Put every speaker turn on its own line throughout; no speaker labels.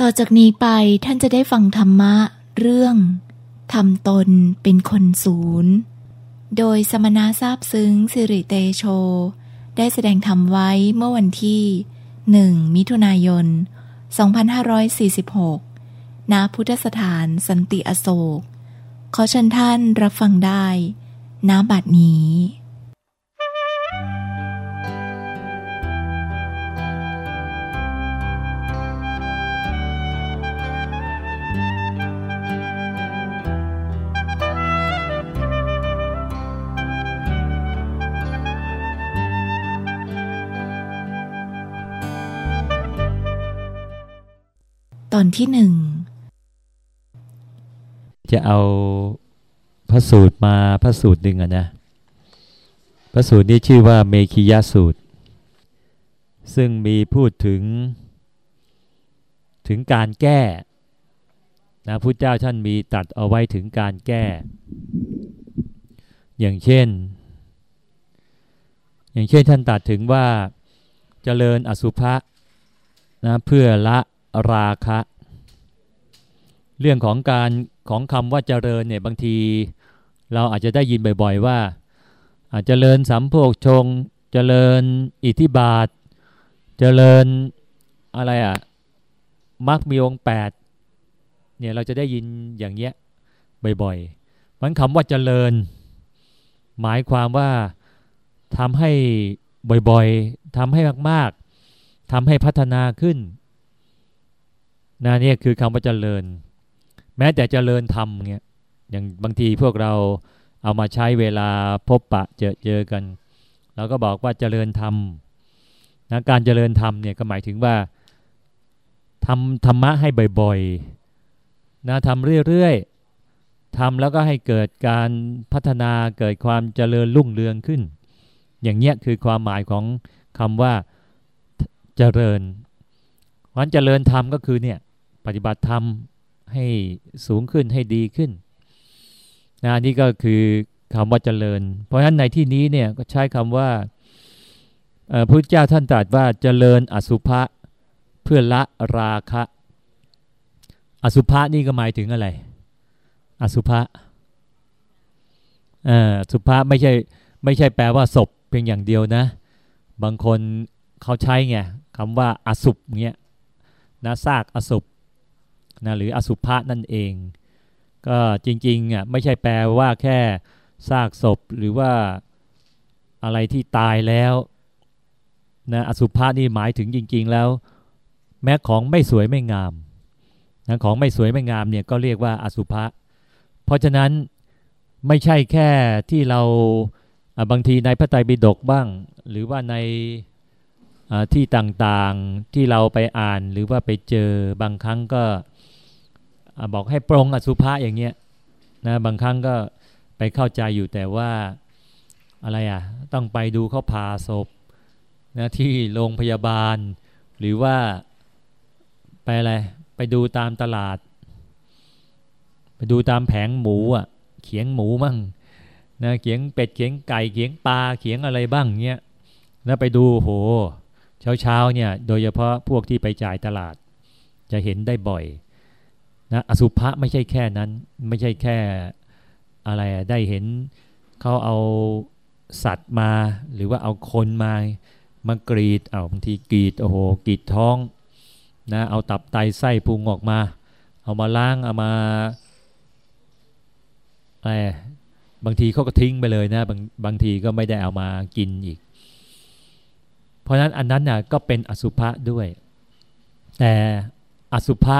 ต่อจากนี้ไปท่านจะได้ฟังธรรมะเรื่องทำตนเป็นคนศูนย์ โดยสมณะทราบซึ้งสิริเตโช ได้แสดงธรรมไว้เมื่อวันที่หนึ่งมิถุนายน 2546 ณ พุทธสถานสันติอโศก ขอเชิญท่านรับฟังได้ ณ บัดนี้ อนที่หนึ่ง
จะเอาพระสูตรมาพระสูตรหนึ่งอะนะพระสูตรนี้ชื่อว่าเมคิยาสูตร ซึ่งมีพูดถึง ถึงการแก้นะพุทธเจ้าท่านมีตัดเอาไว้ถึงการแก้ อย่างเช่น อย่างเช่นท่านตัดถึงว่าจเจริญอสุภะนะเพื่อละ ราคะ เรื่องของการของคำว่าเจริญเนี่ยบางที เราอาจจะได้ยินบ่อย ๆ ว่าอาจจะเจริญสัมโพกชง เจริญอิทธิบาท เจริญอะไรอะ่ะมรรคมีองค์แปดเนี่ยเราจะได้ยินอย่างเงี้ยบ่อยๆมันคำว่าเจริญ หมายความว่าทำให้บ่อยๆทำให้มากๆทำให้พัฒนาขึ้น นะนี่คือคำว่าเจริญ แม้แต่เจริญธรรมเงี้ยอย่างบางทีพวกเราเอามาใช้เวลาพบปะเจอเจอกันเราก็บอกว่าเจริญธรรมนะการเจริญธรรมเนี่ยก็หมายถึงว่าทำธรรมะให้บ่อยๆนะทำเรื่อยๆทำแล้วก็ให้เกิดการพัฒนาเกิดความเจริญรุ่งเรืองขึ้น อย่างเนี้ยคือความหมายของคำว่าเจริญวันเจริญธรรมก็คือเนี่ย ปฏิบัติธรรมให้สูงขึ้นให้ดีขึ้นนะนี่ก็คือคำว่าเจริญ เพราะฉะนั้นในที่นี้เนี่ยก็ใช้คำว่าพระพุทธเจ้าท่านตรัสว่าเจริญอสุภะเพื่อละราคะ อสุภะนี่ก็หมายถึงอะไร อสุภะอสุภะไม่ใช่ไม่ใช่แปลว่าศพเพียงอย่างเดียวนะ บางคนเขาใช้ไงคำว่าอสุภเงี้ยนะซากอสุภ นะหรืออสุภะนั่นเอง ก็จริงๆอะไม่ใช่แปลว่าแค่ซากศพหรือว่าอะไรที่ตายแล้วนะอสุภะนี่หมายถึงจริง ๆ แล้ว แม้ของไม่สวยไม่งามนะของไม่สวยไม่งามเนี่ยก็เรียกว่าอสุภะเพราะฉะนั้นไม่ใช่แค่ที่เราบางทีในพระไตรปิฎกบ้าง หรือว่าในที่ต่างๆที่เราไปอ่านหรือว่าไปเจอบางครั้งก็ บอกให้ปรงอสุภะอย่างเงี้ยนะบางครั้งก็ไปเข้าใจอยู่แต่ว่าอะไรอะต้องไปดูเขาผ่าศพนะที่โรงพยาบาล หรือว่าไปอะไรไปดูตามตลาด ไปดูตามแผงหมูอะเขียงหมูมั่งนะเขียงเป็ดเขียงไก่เขียงปลาเขียงอะไรบ้างเงี้ยแล้วไปดูโหเช้าๆเนี่ยโดยเฉพาะพวกที่ไปจ่ายตลาดจะเห็นได้บ่อย นะอสุภะไม่ใช่แค่นั้น ไม่ใช่แค่อะไรได้เห็นเขาเอาสัตว์มา หรือว่าเอาคนมามากรีดเอาบางทีกรีดโอ้โหกรีดท้องนะเอาตับไตไส้พุงออกมา เอามาล้างเอามาอะไรบางทีเขาก็ทิ้งไปเลยนะบางบางทีก็ไม่ได้เอามากินอีก เพราะนั้นอันนั้นน่ะก็เป็นอสุภะด้วย แต่อสุภะ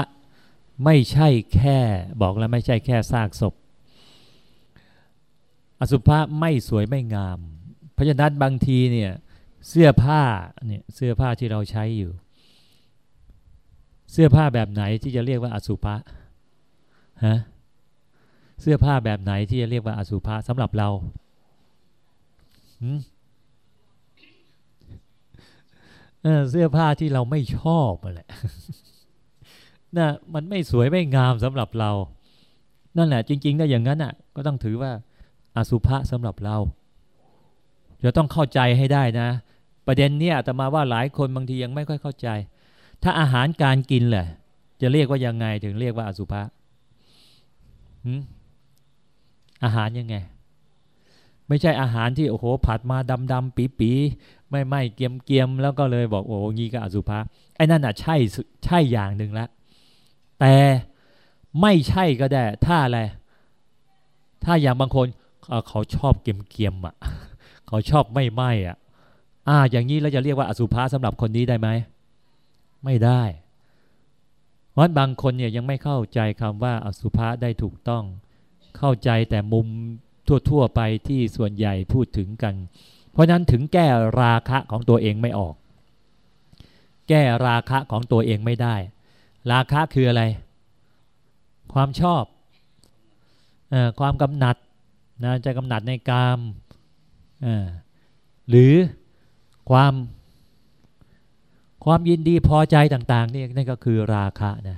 ไม่ใช่แค่บอกแล้วไม่ใช่แค่ซากศพ อสุภะไม่สวยไม่งาม เพราะฉะนั้นบางทีเนี่ยเสื้อผ้าเนี่ยเสื้อผ้าที่เราใช้อยู่ เสื้อผ้าแบบไหนที่จะเรียกว่าอสุภะฮะเสื้อผ้าแบบไหนที่จะเรียกว่าอสุภะสำหรับเราเสื้อผ้าที่เราไม่ชอบอะไร นะมันไม่สวยไม่งามสำหรับเรา นั่นแหละ จริงๆถ้าอย่างนั้นอะ ก็ต้องถือว่าอสุภะสำหรับเราจะต้องเข้าใจให้ได้นะ ประเด็นเนี้ยแต่มาว่าหลายคนบางทียังไม่ค่อยเข้าใจ ถ้าอาหารการกินแหละ จะเรียกว่ายังไงถึงเรียกว่าอสุภะอาหารยังไง ไม่ใช่อาหารที่โอ้โหผัดมาดำดำปีปีไม่ไม่เกียมเกียมแล้วก็เลยบอกโอ้งี้ก็อสุภะไอ้นั่นอะใช่ใช่อย่างหนึ่งละ แต่ไม่ใช่ก็ได้ ถ้าอะไร ถ้าอย่างบางคนเขาชอบเกียมเกียมอะ เขาชอบไม่ไหมอะ อ่า อย่างนี้เราจะเรียกว่าอสุภะสำหรับคนนี้ได้ไหม ไม่ได้เพราะบางคนเนี่ยยังไม่เข้าใจคำว่าอสุภะได้ถูกต้อง เข้าใจแต่มุมทั่วๆไปที่ส่วนใหญ่พูดถึงกัน เพราะนั้นถึงแก้ราคะของตัวเองไม่ออก แก้ราคะของตัวเองไม่ได้ ราคะคืออะไร ความชอบอความกำหนัดนะจะกำหนัดในกามหรือความความยินดีพอใจต่างๆนี่นั่นก็คือราคะนะ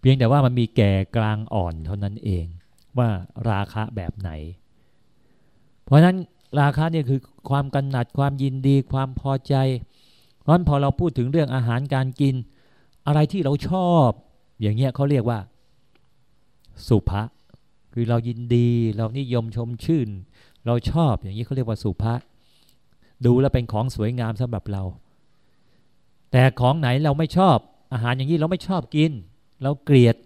เพียงแต่ว่ามันมีแก่กลางอ่อนเท่านั้นเองว่าราคะแบบไหน เพราะฉะนั้นราคะเนี่ยคือความกำหนัดความยินดีความพอใจเพราะฉะนั้นพอเราพูดถึงเรื่องอาหารการกิน อะไรที่เราชอบ อย่างเงี้ยเขาเรียกว่า สุภะคือเรายินดี เรานิยมชมชื่น เราชอบอย่างนี้เขาเรียกว่าสุภะดูแล้วเป็นของสวยงามสำหรับเรา แต่ของไหนเราไม่ชอบ อาหารอย่างนี้เราไม่ชอบกิน เราเกลียด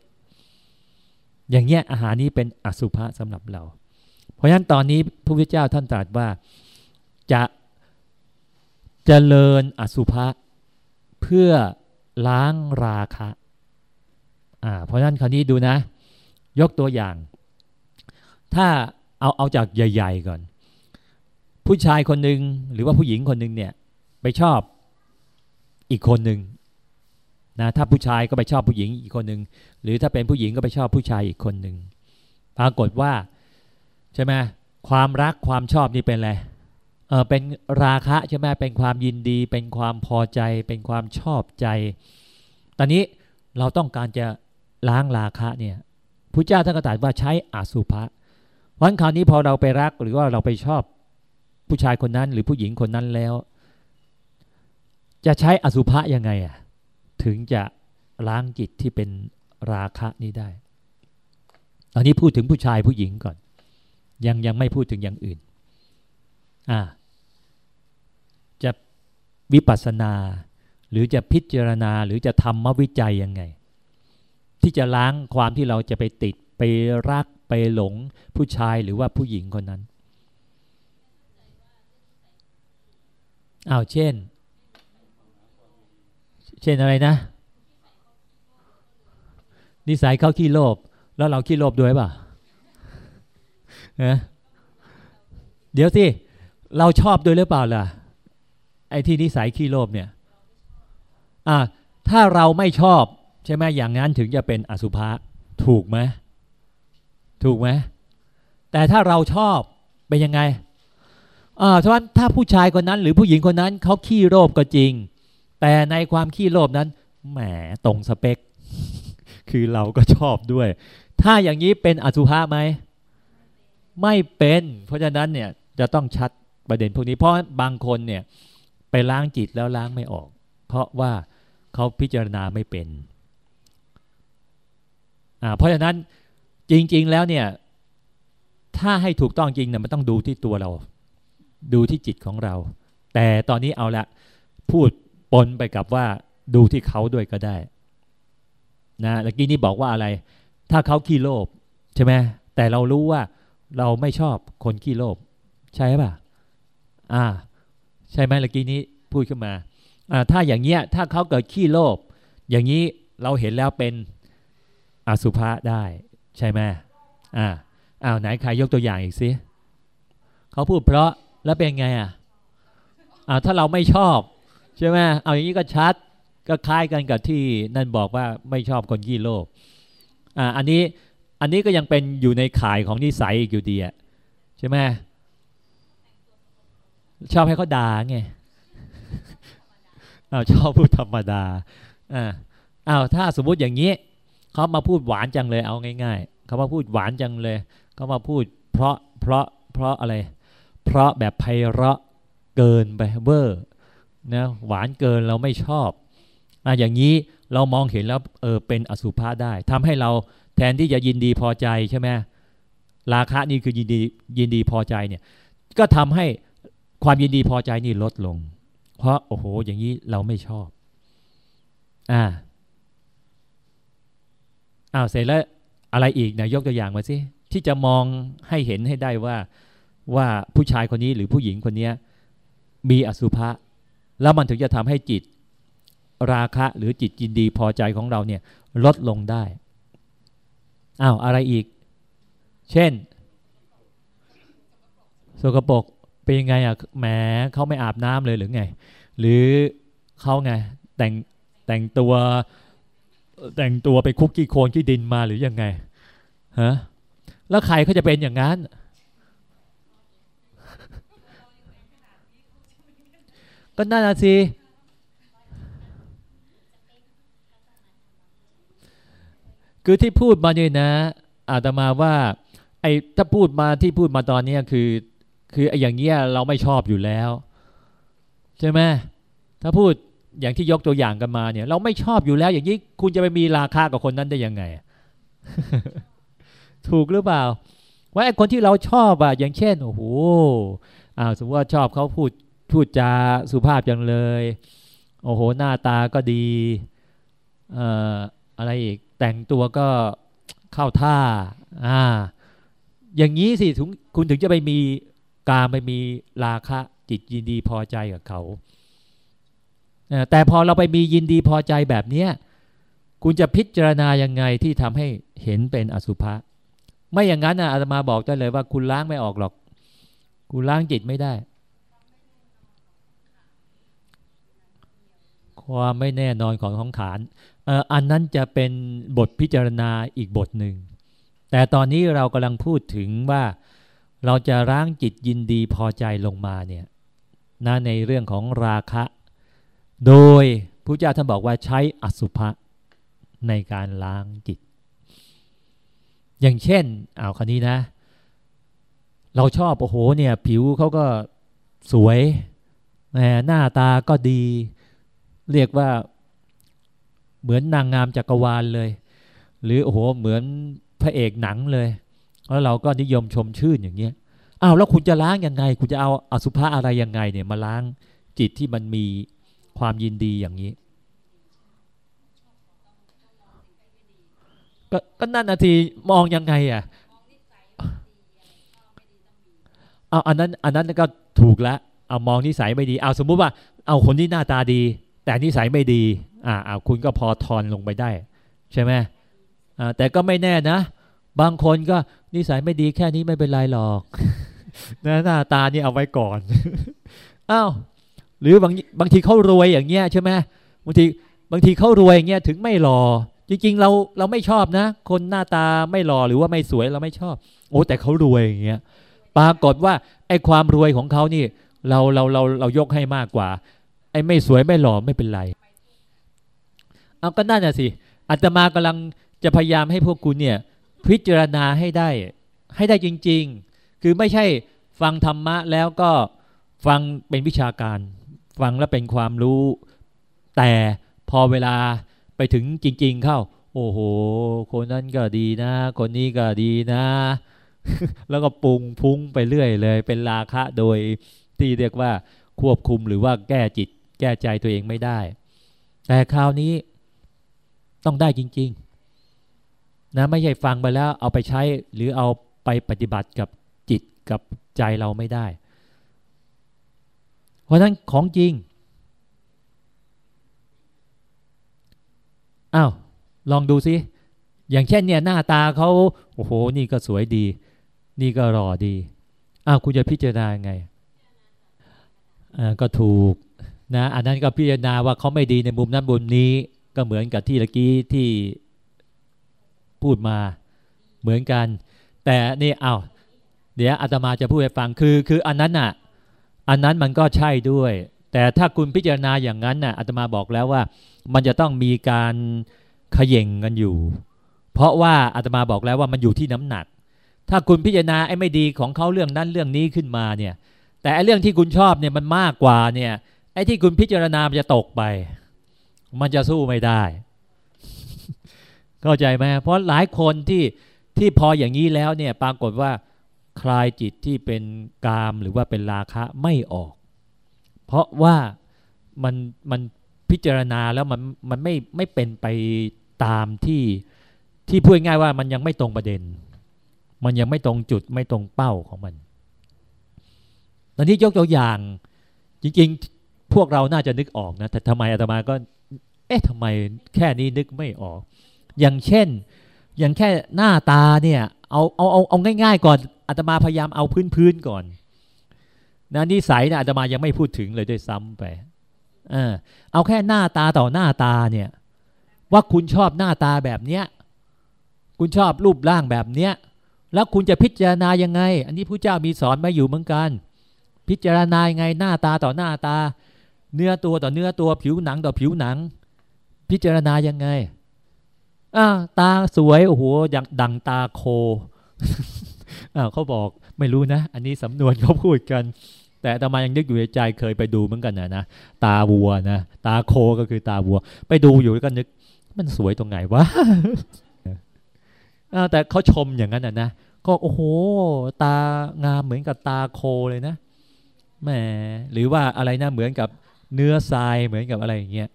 อย่างเงี้ยอาหารนี้เป็นอสุภะสำหรับเรา เพราะฉะนั้นตอนนี้พระพุทธเจ้าท่านตรัสว่าจะจะเจริญอสุภะเพื่อ ล้างราคะอ่าเพราะฉะนั้นคราวนี้ดูนะ ยกตัวอย่าง ถ้าเอาเอาจากใหญ่ ๆ ก่อน ผู้ชายคนหนึ่งหรือว่าผู้หญิงคนหนึ่งเนี่ยไปชอบอีกคนหนึ่งนะถ้าผู้ชายก็ไปชอบผู้หญิงอีกคนหนึ่งหรือถ้าเป็นผู้หญิงก็ไปชอบผู้ชายอีกคนหนึ่งปรากฏว่าใช่ไหมความรักความชอบนี่เป็นอะไร เออเป็นราคะใช่ไหมเป็นความยินดี เป็นความพอใจ เป็นความชอบใจ ตอนนี้เราต้องการจะล้างราคะเนี่ยพระเจ้าท่านก็ตรัสว่าใช้อสุภะวันคราวนี้พอเราไปรักหรือว่าเราไปชอบผู้ชายคนนั้นหรือผู้หญิงคนนั้นแล้ว จะใช้อสุภะยังไงอะถึงจะล้างจิตที่เป็นราคะนี้ได้ ตอนนี้พูดถึงผู้ชายผู้หญิงก่อน ยังยังไม่พูดถึงอย่างอื่น อ่าจะวิปัสสนา หรือจะพิจารณาหรือจะทำมวิจัยยังไง ที่จะล้างความที่เราจะไปติดไปรักไปหลงผู้ชายหรือว่าผู้หญิงคนนั้นอ้าวเช่น เช่นอะไรนะ นิสัยเขาขี้โลภแล้วเราขี้โลภด้วยป่ะนะเดี๋ยวสิ เราชอบด้วยหรือเปล่าล่ะ ไอ้ที่นิสัยขี้โลภเนี่ยอ่าถ้าเราไม่ชอบใช่ไหมอย่างนั้นถึงจะเป็นอสุภะถูกไหมถูกไหมแต่ถ้าเราชอบเป็นยังไงอ่าฉะนั้นถ้าผู้ชายคนนั้น หรือผู้หญิงคนนั้นเขาขี้โลภก็จริง แต่ในความขี้โลภนั้นแหมตรงสเปค คือเราก็ชอบด้วย ถ้าอย่างนี้เป็นอสุภะไหมไม่เป็น เพราะฉะนั้นเนี่ยจะต้องชัด ประเด็นพวกนี้เพราะบางคนเนี่ยไปล้างจิตแล้วล้างไม่ออก เพราะว่าเขาพิจารณาไม่เป็นอ่าเพราะฉะนั้นจริง ๆแล้วเนี่ยถ้าให้ถูกต้องจริงเนี่ยมันต้องดูที่ตัวเรา ดูที่จิตของเรา แต่ตอนนี้เอาละพูดปนไปกับว่าดูที่เขาด้วยก็ได้นะเมื่อกี้นี้บอกว่าอะไร ถ้าเขาขี้โลภใช่ไหมแต่เรารู้ว่าเราไม่ชอบคนขี้โลภใช่ป่ะ อ่า ใช่ไหมเมื่อกี้นี้พูดขึ้นมาอ่าถ้าอย่างเงี้ยถ้าเขาเกิดขี้โลภอย่างนี้เราเห็นแล้วเป็นอสุภะได้ใช่ไหมอ่าอ้าวไหนใครยกตัวอย่างอีกสิเขาพูดเพราะแล้วเป็นไงอะอ่าถ้าเราไม่ชอบใช่ไหมเอาอย่างนี้ก็ชัดก็คล้ายกันกับที่นั่นบอกว่าไม่ชอบคนขี้โลภอ่าอันนี้อันนี้ก็ยังเป็นอยู่ในข่ายของนิสัยอีกอยู่ดีอะใช่ไหม ชอบให้เขาด่าไงอ้าวชอบพูดธรรมดาอ่าอ้าวถ้าสมมุติอย่างนี้เขามาพูดหวานจังเลยเอาง่ายๆเขามาพูดหวานจังเลยเขามาพูดเพราะเพราะเพราะอะไร เพราะแบบไพเราะเกินไปเวอร์นะหวานเกินเราไม่ชอบอะอย่างนี้เรามองเห็นแล้วเออเป็นอสุภะได้ทำให้เราแทนที่จะยินดีพอใจใช่ไหมราคะนี่คือยินดียินดีพอใจเนี่ยก็ทำให้ ความยินดีพอใจนี่ลดลง เพราะโอ้โห อย่างนี้เราไม่ชอบ อ่าอ้าวเสร็จแล้วอะไรอีกนะยกตัวอย่างมาสิที่จะมองให้เห็นให้ได้ว่าว่าผู้ชายคนนี้หรือผู้หญิงคนนี้มีอสุภะแล้วมันถึงจะทำให้จิตราคะหรือจิตยินดีพอใจของเราเนี่ยลดลงได้ อ้าว อะไรอีก เช่น สกปรก เป็นยังไงอะแหมเขาไม่อาบน้ำเลยหรือไง หรือเขาไงแต่งแต่งตัวแต่งตัวไปคุกกี้โคนขี้ดินมาหรือยังไงฮะแล้วใครเขาจะเป็นอย่างนั้น ก็น่าสิคือที่พูดมาเนี่ยนะอาตมาว่าไอ้ถ้าพูดมาที่พูดมาตอนนี้คือ คือไอ้อย่างเงี้ยเราไม่ชอบอยู่แล้ว ใช่ไหมถ้าพูดอย่างที่ยกตัวอย่างกันมาเนี่ย เราไม่ชอบอยู่แล้ว อย่างนี้คุณจะไปมีราคากับคนนั้นได้ยังไง ถูกหรือเปล่า ว่าไอ้คนที่เราชอบอะอย่างเช่นโอ้โหอ่าสมมติว่าชอบเขาพูดพูดจาสุภาพจังเลย โอ้โห หน้าตาก็ดีเอ่ออะไรอีกแต่งตัวก็เข้าท่าอ่าอย่างนี้สิถึงคุณถึงจะไปมี การไปมีราคะจิตยินดีพอใจกับเขา แต่พอเราไปมียินดีพอใจแบบเนี้ยคุณจะพิจารณายังไงที่ทำให้เห็นเป็นอสุภะไม่อย่างนั้นนะอาตมาบอกได้เลยว่าคุณล้างไม่ออกหรอก คุณล้างจิตไม่ได้ ความไม่แน่นอนของของขานอันนั้นจะเป็นบทพิจารณาอีกบทหนึ่ง แต่ตอนนี้เรากำลังพูดถึงว่า เราจะร้างจิตยินดีพอใจลงมาเนี่ยนะในเรื่องของราคะ โดยพระเจ้าท่านบอกว่าใช้อสุภะในการล้างจิต อย่างเช่นเอาคันนี้นะ เราชอบโอ้โหเนี่ยผิวเขาก็สวยหน้าตาก็ดี เรียกว่าเหมือนนางงามจักรวาลเลย หรือโอ้โหเหมือนพระเอกหนังเลย แล้วเราก็นิยมชมชื่นอย่างเงี้ยอ้าวแล้วคุณจะล้างยังไง คุณจะเอาอสุภะอะไรยังไงเนี่ยมาล้างจิตที่มันมีความยินดีอย่างนี้ ก็ก็นั่นนาทีมองยังไงอะเอาอันนั้นอันนั้นก็ถูกแล้วเอามองนิสัยไม่ดี เอาสมมุติว่า เอาคนที่หน้าตาดี แต่นิสัยไม่ดี อ่าอาคุณก็พอทอนลงไปได้ ใช่ไหมอ่าแต่ก็ไม่แน่นะ บางคนก็นิสัยไม่ดีแค่นี้ไม่เป็นไรหรอกนะหน้าตานี่เอาไว้ก่อนอ้าวหรือบางบางทีเขารวยอย่างเงี้ยใช่ไหมบางทีบางทีเขารวยอย่างเงี้ยถึงไม่หล่อจริงๆเราเราไม่ชอบนะ คนหน้าตาไม่หล่อหรือว่าไม่สวยเราไม่ชอบ โอ้แต่เขารวยอย่างเงี้ยปรากฏว่าไอ้ความรวยของเขานี่ เราเราเราเรายกให้มากกว่า ไอ้ไม่สวยไม่หล่อไม่เป็นไร เอาก็นั่นน่ะสิอาตมากำลังจะพยายามให้พวกคุณเนี่ย พิจารณาให้ได้ ให้ได้จริง ๆ คือไม่ใช่ฟังธรรมะแล้วก็ฟังเป็นวิชาการ ฟังแล้วเป็นความรู้ แต่พอเวลาไปถึงจริง ๆ เข้า โอ้โห คนนั้นก็ดีนะ คนนี้ก็ดีนะ แล้วก็ปรุงพุ่งไปเรื่อยเลย เป็นราคะโดยที่เรียกว่าควบคุมหรือว่าแก้จิต แก้ใจตัวเองไม่ได้ แต่คราวนี้ต้องได้จริง ๆ นะไม่ใช่ฟังไปแล้วเอาไปใช้หรือเอาไปปฏิบัติกับจิตกับใจเราไม่ได้ เพราะนั้นของจริงอ้าวลองดูสิอย่างเช่นเนี่ยหน้าตาเขาโอ้โห นี่ก็สวยดี นี่ก็รอดีอ้าวคุณจะพิจารณาไงอ่าก็ถูกนะอันนั้นก็พิจารณาว่าเขาไม่ดีในมุมนั้นมุมนี้ก็เหมือนกับที่ตะกี้ที่ พูดมาเหมือนกัน แต่นี่เอาเดี๋ยวอาตมาจะพูดให้ฟังคือ คืออันนั้นน่ะอันนั้นมันก็ใช่ด้วย แต่ถ้าคุณพิจารณาอย่างนั้นน่ะอาตมาบอกแล้วว่า มันจะต้องมีการขย่งกันอยู่ เพราะว่าอาตมาบอกแล้วว่ามันอยู่ที่น้ำหนัก ถ้าคุณพิจารณาไอ้ไม่ดีของเขาเรื่องนั้นเรื่องนี้ขึ้นมาเนี่ย แต่ไอ้เรื่องที่คุณชอบเนี่ยมันมากกว่าเนี่ยไอ้ที่คุณพิจารณามันจะตกไป มันจะสู้ไม่ได้ เข้าใจไหมเพราะหลายคนที่ที่พออย่างนี้แล้วเนี่ยปรากฏว่าคลายจิตที่เป็นกามหรือว่าเป็นราคะไม่ออก เพราะว่ามันมันพิจารณาแล้วมันมันไม่ไม่เป็นไปตามที่ที่พูดง่ายว่ามันยังไม่ตรงประเด็น มันยังไม่ตรงจุดไม่ตรงเป้าของมัน ตอนนี้ยกตัวอย่างจริงๆ พวกเราน่าจะนึกออกนะแต่ทำไมอาตมาก็ เอ๊ะทำไมแค่นี้นึกไม่ออก อย่างเช่น อย่างแค่หน้าตาเนี่ย เอาเอาเอาเอาง่าย ๆ ก่อนอาตมาพยายามเอาพื้นๆก่อนนะนิสัยนะอาตมายังไม่พูดถึงเลยด้วยซ้ำไปเออเอาแค่หน้าตาต่อหน้าตาเนี่ย ว่าคุณชอบหน้าตาแบบเนี้ยคุณชอบรูปร่างแบบเนี้ยแล้วคุณจะพิจารณายังไง อันนี้พระเจ้ามีสอนมาอยู่เหมือนกัน พิจารณายังไงหน้าตาต่อหน้าตา เนื้อตัวต่อเนื้อตัวผิวหนังต่อผิวหนัง พิจารณายังไง อ่าตาสวยโอ้โหอย่างดังตาโคอ่าเขาบอกไม่รู้นะ อันนี้สำนวนเขาพูดกัน แต่ตมายังนึกอยู่ในใจเคยไปดูเหมือนกันนะนะตาวัวนะตาโคก็คือตาวัว ไปดูอยู่แล้วก็นึก มันสวยตรงไหนวะแต่เขาชมอย่างนั้นนะนะก็โอ้โห ตางามเหมือนกับตาโคเลยนะแหมหรือว่าอะไรนะเหมือนกับเนื้อทรายเหมือนกับอะไรอย่างเงี้ย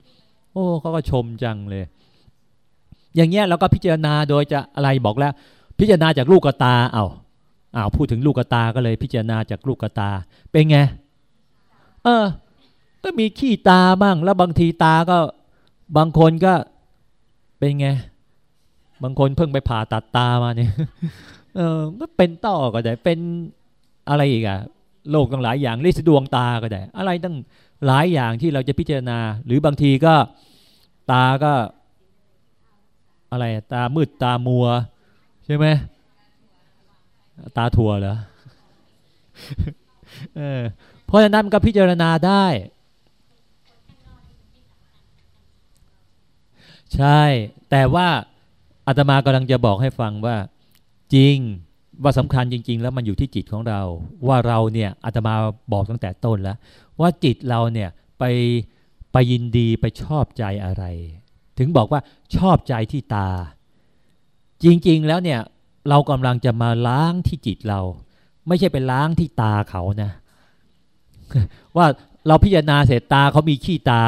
โอ้เขาก็ชมจังเลย อย่างเงี้ยเราก็พิจารณาโดยจะอะไรบอกแล้ว พิจารณาจากลูกตาเอาอ้าพูดถึงลูกตาก็เลยพิจารณาจากลูกตา เป็นไง เออ ก็มีขี้ตาบ้าง แล้วบางทีตาก็บางคนก็เป็นไง บางคนเพิ่งไปผ่าตัดตามาเนี่ย เออเป็นต้อก็ได้ เป็นอะไรอีกอะโรคต่างหลายอย่างลิสดวงตาก็ได้ อะไรตั้งหลายอย่างที่เราจะพิจารณา หรือบางทีก็ตาก็ อะไรตามืดตามัว ใช่ไหมตาถั่วเหรอเออพราะฉะนั้นมันก็พิจารณาได้ ใช่ แต่ว่าอาตมากำลังจะบอกให้ฟังว่า จริงว่าสำคัญจริง ๆ แล้วมันอยู่ที่จิตของเรา ว่าเราเนี่ยอาตมาบอกตั้งแต่ต้นแล้ว ว่าจิตเราเนี่ยไปไปยินดีไปชอบใจอะไร ถึงบอกว่าชอบใจที่ตา จริงๆแล้วเนี่ย เรากำลังจะมาล้างที่จิตเรา ไม่ใช่ไปล้างที่ตาเขานะ ว่าเราพิจารณาเสร็จตาเขามีขี้ตา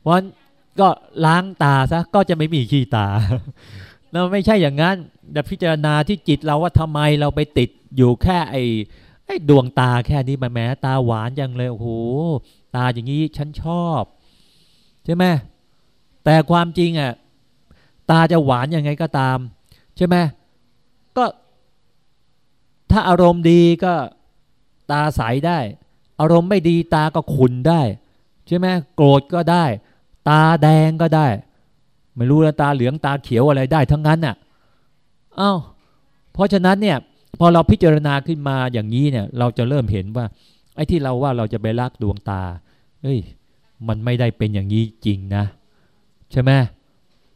เพราะก็ล้างตาซะก็จะไม่มีขี้ตาเราไม่ใช่อย่างนั้นแต่พิจารณาที่จิตเราว่าทำไมเราไปติดอยู่แค่ไอ้ไอ้ดวงตาแค่นี้มาแม้ตาหวานจังเลยโอ้โหตาอย่างนี้ฉันชอบ ใช่ไหม แต่ความจริงอะตาจะหวานยังไงก็ตาม ใช่ไหมก็ถ้าอารมณ์ดีก็ตาใสได้ อารมณ์ไม่ดีตาก็ขุนได้ ใช่ไหมโกรธก็ได้ ตาแดงก็ได้ ไม่รู้ตาเหลืองตาเขียวอะไรได้ทั้งนั้นน่ะอ้าวเพราะฉะนั้นเนี่ยพอเราพิจารณาขึ้นมาอย่างนี้เนี่ย เราจะเริ่มเห็นว่า ไอ้ที่เราว่าเราจะไปรักดวงตาเฮ้ย มันไม่ได้เป็นอย่างนี้จริงนะ ใช่ไหม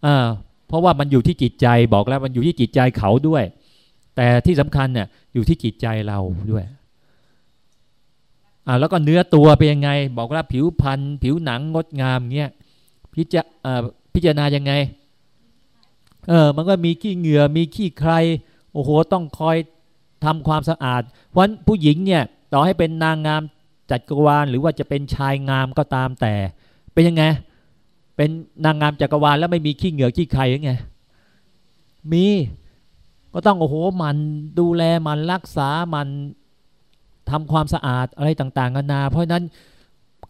อ่าเพราะว่ามันอยู่ที่จิตใจบอกแล้วมันอยู่ที่จิตใจเขาด้วย แต่ที่สำคัญเนี่ยอยู่ที่จิตใจเราด้วยอ่าแล้วก็เนื้อตัวเป็นยังไง บอกว่าผิวพรรณผิวหนังงดงามเงี้ยพิจพิจารณายังไงเออมันก็มีขี้เหงื่อมีขี้ใครโอ้โหต้องคอยทำความสะอาดเพราะผู้หญิงเนี่ยต่อให้เป็นนางงามจัดกรวาลหรือว่าจะเป็นชายงามก็ตามแต่ เป็นยังไง เป็นนางงามจักรวาลแล้วไม่มีขี้เหงื่อขี้ใครยังไง มีก็ต้องโอ้โหมันดูแลมันรักษามันทำความสะอาดอะไรต่างๆนานา เพราะนั้น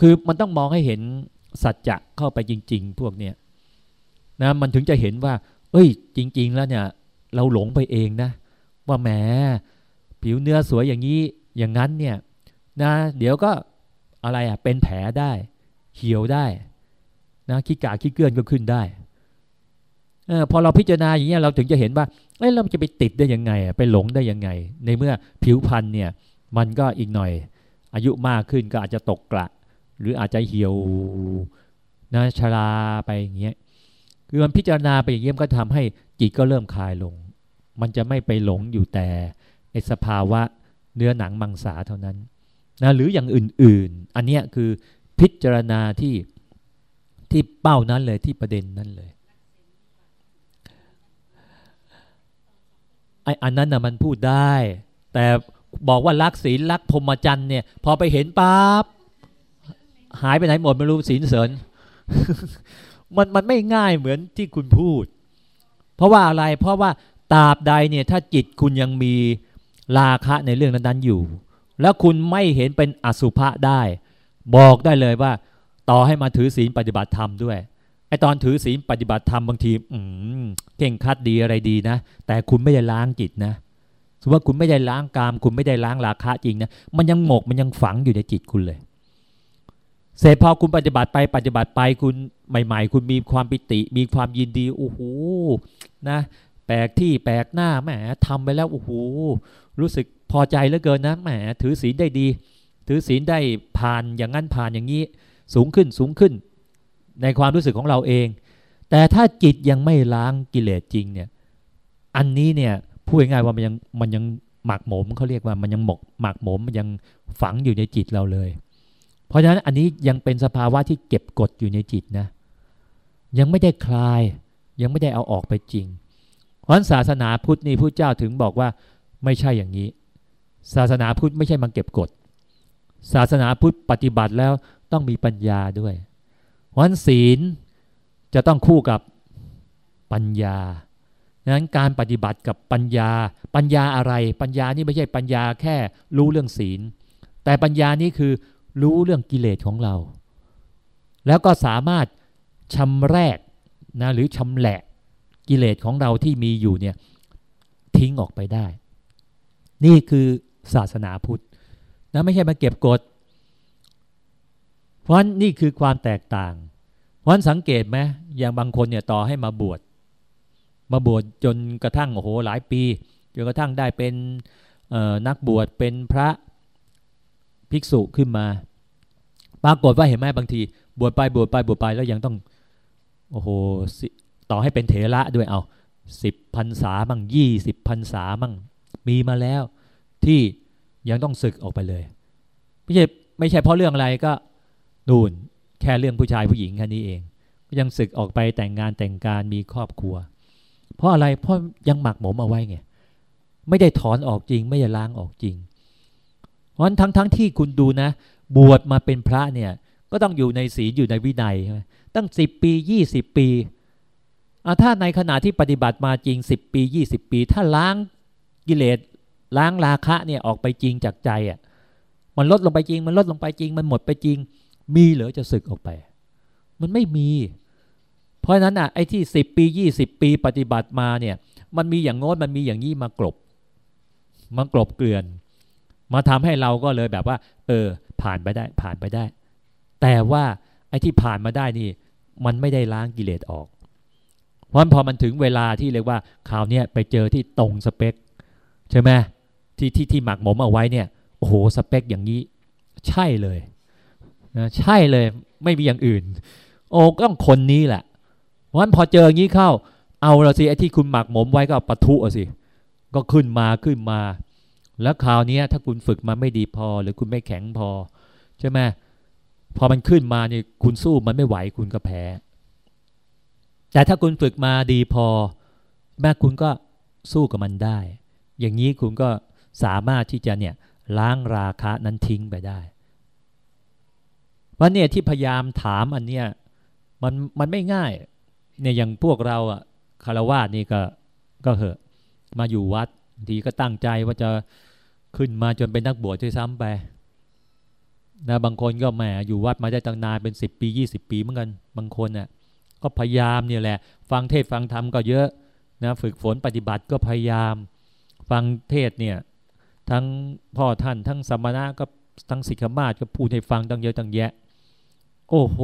คือมันต้องมองให้เห็นสัจจะเข้าไปจริง ๆ พวกเนี้ยนะมันถึงจะเห็นว่า เอ้ย จริง ๆ แล้วเนี่ย เราหลงไปเองนะ ว่าแหมผิวเนื้อสวยอย่างนี้อย่างนั้นเนี่ยนะ เดี๋ยวก็อะไรอะเป็นแผลได้ เหี่ยวได้ นะขี้กาขี้เกื้อนก็ขึ้นได้ออพอเราพิจารณาอย่างเงี้ยเราถึงจะเห็นว่าเอ้ยเราจะไปติดได้ยังไงไปหลงได้ยังไง ในเมื่อผิวพรรณเนี่ยมันก็อีกหน่อย อายุมากขึ้นก็อาจจะตกกระ หรืออาจจะเหี่ยวนะชราไปอย่างเงี้ยคือมันพิจารณาไปอย่างเงี้ยก็ทำให้จิตก็เริ่มคลายลง มันจะไม่ไปหลงอยู่แต่ในสภาวะเนื้อหนังมังสาเท่านั้นนะหรืออย่างอื่น ๆ อันเนี้ยคือพิจารณาที่ ที่เป้านั้นเลยที่ประเด็นนั้นเลยไอ้อันนั้นน่ะมันพูดได้ แต่บอกว่ารักศีลรักพรหมจรรย์เนี่ย พอไปเห็นปั๊บหายไปไหนหมดไม่รู้ศีลเสริญมันมันไม่ง่ายเหมือนที่คุณพูด เพราะว่าอะไรเพราะว่าตราบใดเนี่ยถ้าจิตคุณยังมีราคะในเรื่องนั้นๆอยู่ แล้วคุณไม่เห็นเป็นอสุภะได้ บอกได้เลยว่า ต่อให้มาถือศีลปฏิบัติธรรมด้วยไอตอนถือศีลปฏิบัติธรรมบางที อืมเก่งคัดดีอะไรดีนะ แต่คุณไม่ได้ล้างจิตนะสมมติว่าคุณไม่ได้ล้างกาม คุณไม่ได้ล้างราคะจริงนะมันยังหมกมันยังฝังอยู่ในจิตคุณเลย เสร็จพอคุณปฏิบัติไปปฏิบัติไปคุณใหม่ ๆ คุณมีความปิติ มีความยินดีโอ้โหนะ แปลกที่แปลกหน้าแหมทำไปแล้วโอ้โหรู้สึกพอใจเหลือเกินนะแหมถือศีลได้ดี ถือศีลได้ผ่านอย่างนั้นผ่านอย่างนี้ สูงขึ้นสูงขึ้น ในความรู้สึกของเราเอง แต่ถ้าจิตยังไม่ล้างกิเลสจริงเนี่ย อันนี้เนี่ยพูดง่ายๆว่ามันยังมันยังหมักหมมเขาเรียกว่ามันยังหมกหมักหมมมันยังฝังอยู่ในจิตเราเลย เพราะฉะนั้นอันนี้ยังเป็นสภาวะที่เก็บกดอยู่ในจิตนะ ยังไม่ได้คลาย ยังไม่ได้เอาออกไปจริง เพราะศาสนาพุทธนี่พระเจ้าถึงบอกว่าไม่ใช่อย่างนี้ ศาสนาพุทธไม่ใช่มาเก็บกด ศาสนาพุทธปฏิบัติแล้ว ต้องมีปัญญาด้วยเพราะศีลจะต้องคู่กับปัญญาดังนั้นการปฏิบัติกับปัญญา ปัญญาอะไร ปัญญานี่ไม่ใช่ปัญญาแค่รู้เรื่องศีล แต่ปัญญานี้คือรู้เรื่องกิเลสของเรา แล้วก็สามารถชำแรกนะหรือชำแหละกิเลสของเราที่มีอยู่เนี่ยทิ้งออกไปได้ นี่คือศาสนาพุทธนะไม่ใช่มาเก็บกด ราะนี่คือความแตกต่าง เพราะสังเกตไหมอย่างบางคนเนี่ยต่อให้มาบวชมาบวชจนกระทั่งโอ้โหหลายปีจนกระทั่งได้เป็นนักบวชเป็นพระภิกษุขึ้นมา ปรากฏว่าเห็นไหมบางที บวชไปบวชไปบวชไปแล้วยังต้องโอ้โหต่อให้เป็นเถระด้วยเอาสิบพันษามั่งยี่สิบพันษามั่งมีมาแล้วที่ยังต้องศึกออกไปเลยไม่ใช่ไม่ใช่เพราะเรื่องอะไรก็ นูนแค่เรื่องผู้ชายผู้หญิงแค่นี้เองยังศึกออกไปแต่งงานแต่งการมีครอบครัว เพราะอะไรเพราะยังหมักหมมเอาไว้ไงไม่ได้ถอนออกจริง ไม่ได้ล้างออกจริงเพราะทั้งทั้งที่คุณดูนะ บวชมาเป็นพระเนี่ย ก็ต้องอยู่ในศีลอยู่ในวินัยใช่ไหมตั้งสิบปียี่สิบปีถ้าในขณะที่ปฏิบัติมาจริงสิบปียี่สิบปี ถ้าล้างกิเลสล้างราคะเนี่ยออกไปจริงจากใจอะมันลดลงไปจริง มันลดลงไปจริง มันหมดไปจริง มีเหลือจะสึกออกไป มันไม่มี เพราะฉะนั้นอะไอ้ที่สิบปียี่สิบปีปฏิบัติมาเนี่ย มันมีอย่างโน้นมันมีอย่างนี้มากลบมากลบเกลื่อน มาทำให้เราก็เลยแบบว่า เออ ผ่านไปได้ผ่านไปได้ แต่ว่าไอ้ที่ผ่านมาได้นี่ มันไม่ได้ล้างกิเลสออก เพราะพอมันถึงเวลาที่เรียกว่าข่าวเนี้ยไปเจอที่ตรงสเปคใช่ไหมที่ที่ที่หมักหมมเอาไว้เนี่ยโอ้โหสเปคอย่างนี้ ใช่เลย นะใช่เลยไม่มีอย่างอื่น โอ้ก็ต้องคนนี้แหละเพราะฉะนั้นพอเจออย่างนี้เข้า เอาละสิไอ้ที่คุณหมักหมมไว้ก็ปะทุสิก็ขึ้นมาขึ้นมา แล้วคราวนี้ถ้าคุณฝึกมาไม่ดีพอ หรือคุณไม่แข็งพอใช่ไหมพอมันขึ้นมาเนี่ยคุณสู้มันไม่ไหวคุณก็แพ้ แต่ถ้าคุณฝึกมาดีพอ แม่คุณก็สู้กับมันได้ อย่างนี้คุณก็สามารถที่จะเนี่ยล้างราคะนั้นทิ้งไปได้ ว่าเนี่ยที่พยายามถามอันเนี้ยมันมันไม่ง่ายเนี่ยอย่างพวกเราอะคารวะนี่ก็ก็เหอะมาอยู่วัดทีก็ตั้งใจว่าจะขึ้นมาจนเป็นนักบวชด้วยซ้ำไปนะบางคนก็แหมอยู่วัดมาได้ตั้งนานเป็นสิบปียี่สิบปีเหมือนกันบางคนน่ะก็พยายามเนี่ยแหละ ฟังเทศฟังธรรมก็เยอะนะฝึกฝนปฏิบัติก็พยายาม ฟังเทศเนี่ยทั้งพ่อท่านทั้งสมณะก็ทั้งสิกขมาศก็พูดให้ฟังตั้งเยอะตั้งแยะ โอ้โห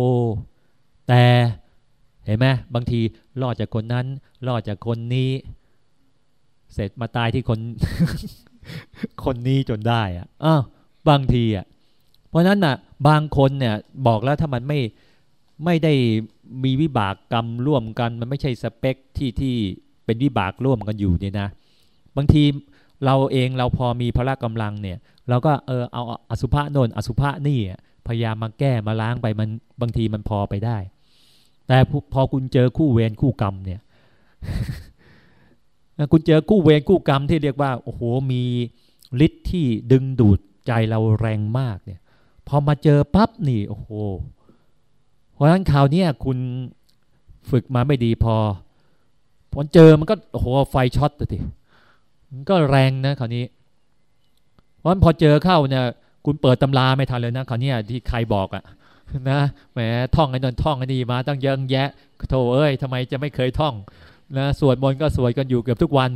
แต่เห็นไหมบางทีรอดจากคนนั้นรอดจากคนนี้ เสร็จมาตายที่คน คนนี้จนได้อะอ้าวบางทีอะเพราะนั้นน่ะ บางคนเนี่ย บอกแล้วถ้ามันไม่ไม่ได้มีวิบากกรรมร่วมกัน มันไม่ใช่สเปคที่ที่เป็นวิบากร่วมกันอยู่เนี่ยนะ บางทีเราเองเราพอมีพละกำลังเนี่ย เราก็เออเอาอสุภะโนนอสุภะนี่ พยายามมาแก้มาล้างไปมันบางทีมันพอไปได้ แต่พอคุณเจอคู่เวรคู่กรรมเนี่ยคุณเจอคู่เวรคู่กรรมที่เรียกว่าโอ้โหมีฤทธิ์ที่ดึงดูดใจเราแรงมากเนี่ย พอมาเจอปั๊บนี่โอ้โห เพราะฉะนั้นคราวนี้คุณฝึกมาไม่ดีพอพอเจอมันก็โอ้โหไฟช็อตเลยทีมันก็แรงนะคราวนี้เพราะมันพอเจอเข้าเนี่ย คุณเปิดตำราไม่ทันเลยนะคราวนี้ที่ใครบอกอะนะแหมท่องไอ้นนท่องไอ้นี่มาตั้งเยอะแยะโธ่เอ้ยทำไมจะไม่เคยท่องนะสวดมนต์ก็สวดกันอยู่เกือบทุกวัน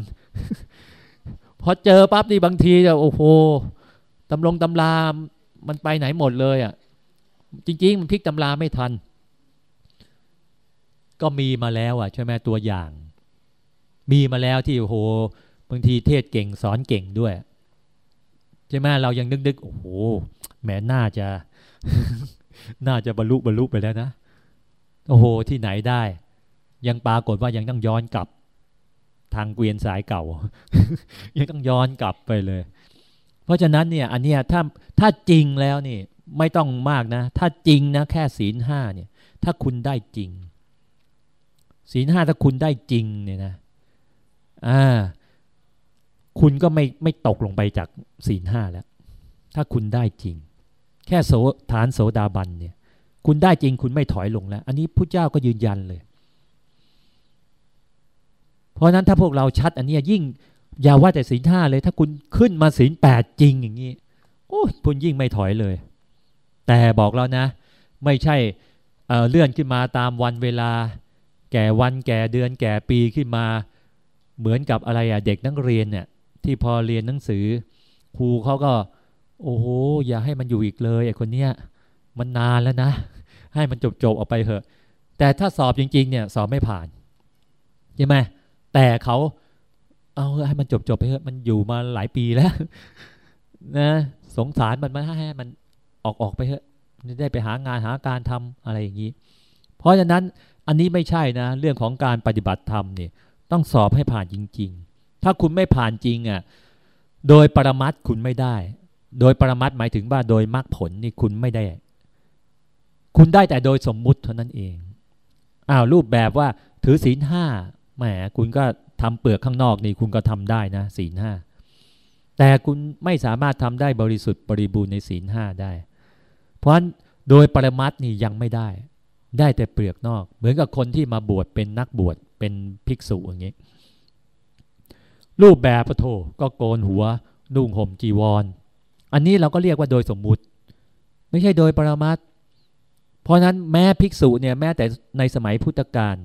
พอเจอปั๊บนี่บางทีจะโอ้โหตำลงตำรามันไปไหนหมดเลยอะ่ะ จริง ๆ มันพลิกตำราไม่ทัน ก็มีมาแล้วอะใช่ไหมตัวอย่าง มีมาแล้วที่โอ้โหบางทีเทศเก่งสอนเก่งด้วย ใช่ไหมเรายังนึกๆโอ้โหแหมน่าจะ น่าจะบรรลุบรรลุไปแล้วนะโอ้โหที่ไหนได้ ยังปรากฏว่ายังต้องย้อนกลับ ทางเกวียนสายเก่า ยังต้องย้อนกลับไปเลย เพราะฉะนั้นเนี่ย อันเนี้ยถ้าถ้าจริงแล้วนี่ ไม่ต้องมากนะ ถ้าจริงนะแค่ศีลห้าเนี่ย ถ้าคุณได้จริง ศีลห้าถ้าคุณได้จริงเนี่ยนะอ่า คุณก็ไม่ไม่ตกลงไปจากศีลห้าแล้ว ถ้าคุณได้จริง แค่โสฐานโสดาบันเนี่ย คุณได้จริงคุณไม่ถอยลงแล้ว อันนี้พระเจ้าก็ยืนยันเลย เพราะนั้นถ้าพวกเราชัด อันนี้ยิ่งอย่าว่าแต่ศีลห้าเลย ถ้าคุณขึ้นมาศีลแปดจริงอย่างนี้โอ้คุณยิ่งไม่ถอยเลย แต่บอกแล้วนะ ไม่ใช่เเลื่อนขึ้นมาตามวันเวลา แก่วันแก่เดือน แก่ปีขึ้นมา เหมือนกับอะไรอะเด็กนักเรียนเนี่ย ที่พอเรียนหนังสือ ครูเขาก็ โอ้โหอย่าให้มันอยู่อีกเลยไอ้คนเนี้ยมันนานแล้วนะ ให้มันจบจบออกไปเถอะ แต่ถ้าสอบจริง ๆ เนี่ย สอบไม่ผ่านใช่ไหมแต่เขาเอาให้มันจบจบไปเถอะมันอยู่มาหลายปีแล้ว นะ สงสารมันมาให้มันออกออกไปเถอะได้ไปหางานหาการทำอะไรอย่างนี้ เพราะฉะนั้นอันนี้ไม่ใช่นะ เรื่องของการปฏิบัติธรรมเนี่ยต้องสอบให้ผ่านจริง ๆ ถ้าคุณไม่ผ่านจริงอะโดยปรมัตคุณไม่ได้ โดยปรมัตหมายถึงว่าโดยมรรคผลนี่คุณไม่ได้ คุณได้แต่โดยสมมุติเท่านั้นเองอ้าวรูปแบบว่าถือศีลห้าแหมคุณก็ทำเปลือกข้างนอกนี่คุณก็ทำได้นะศีลห้าแต่คุณไม่สามารถทำได้บริสุทธิ์บริบูรณ์ในศีลห้าได้ เพราะฉะนั้นโดยปรมัตนี่ยังไม่ได้ ได้แต่เปลือกนอก เหมือนกับคนที่มาบวชเป็นนักบวชเป็นภิกษุอย่างนี้ รูปแบบพระโทก็โกนหัว นุ่งห่มจีวรอันนี้เราก็เรียกว่าโดยสมมุติ ไม่ใช่โดยปรมัตเพราะนั้นแม้ภิกษุเนี่ยแม้แต่ในสมัยพุทธกาล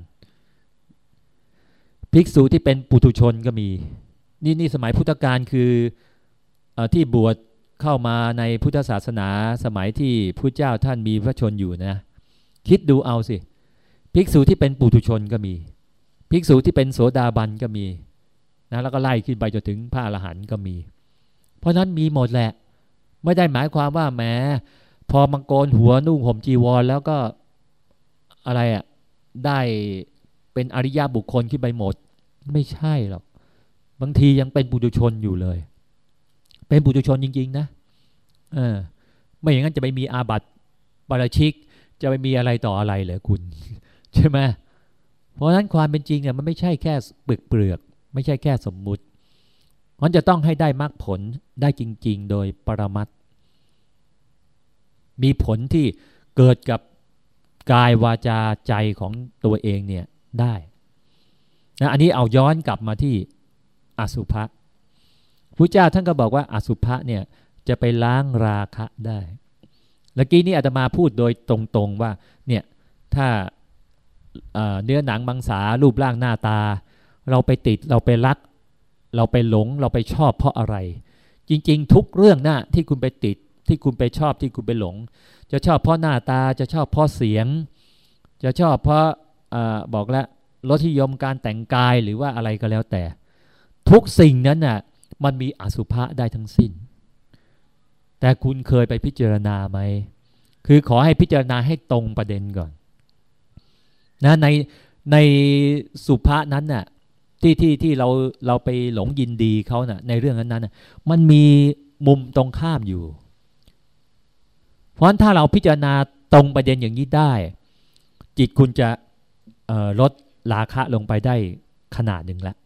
ภิกษุที่เป็นปุถุชนก็มี นี่นี่สมัยพุทธกาลคืออที่บวชเข้ามาในพุทธศาสนาสมัยที่พระเจ้าท่านมีพระชนอยู่นะ คิดดูเอาสิ ภิกษุที่เป็นปุถุชนก็มี ภิกษุที่เป็นโสดาบันก็มี นะแล้วก็ไล่ขึ้นไปจนถึงพระอรหันต์ก็มี เพราะนั้นมีหมดแหละ ไม่ได้หมายความว่าแม้พอมังกรหัวนุ่งห่มจีวร แล้วก็อะไรอะ่ะได้เป็นอริยบุคคลขึ้นไปหมด ไม่ใช่หรอกบางทียังเป็นบุตุชนอยู่เลย เป็นบุตุชนจริง ๆ นะเออไม่อย่างนั้นจะไม่มีอาบัติบาราชิก จะไม่มีอะไรต่ออะไรเลยคุณ ใช่ไหมเพราะฉะนั้นความเป็นจริงเนี่ยมันไม่ใช่แค่เปลือกเปลือก ไม่ใช่แค่สมมุติมันจะต้องให้ได้มรรคผลได้จริง ๆ โดยปรมัตมีผลที่เกิดกับกายวาจาใจของตัวเองเนี่ยได้นะอันนี้เอาย้อนกลับมาที่อสุภะพระเจ้าท่านก็บอกว่าอสุภะเนี่ยจะไปล้างราคะได้เมื่อกี้นี้อาตมาพูดโดยตรงๆว่าเนี่ยถ้าเนื้อหนังมังสารูปร่างหน้าตา เราไปติดเราไปรัก เราไปหลงเราไปชอบเพราะอะไร จริง ๆ ทุกเรื่องนะที่คุณไปติดที่คุณไปชอบที่คุณไปหลง จะชอบเพราะหน้าตาจะชอบเพราะเสียง จะชอบเพราะอบอกแล้วรสนิยมการแต่งกายหรือว่าอะไรก็แล้วแต่ ทุกสิ่งนั้นน่ะมันมีอสุภะได้ทั้งสิ้น แต่คุณเคยไปพิจารณาไหม คือขอให้พิจารณาให้ตรงประเด็นก่อนนะในในสุภาษนั้นน่ะ ที่ที่ที่เราเราไปหลงยินดีเขานะ่ะในเรื่องนั้นนั้นมันมีมุมตรงข้ามอยู่ เพราะฉะนั้นถ้าเราพิจารณาตรงประเด็นอย่างนี้ได้ จิตคุณจะลดราคะลงไปได้ขนาดหนึ่งแล้ว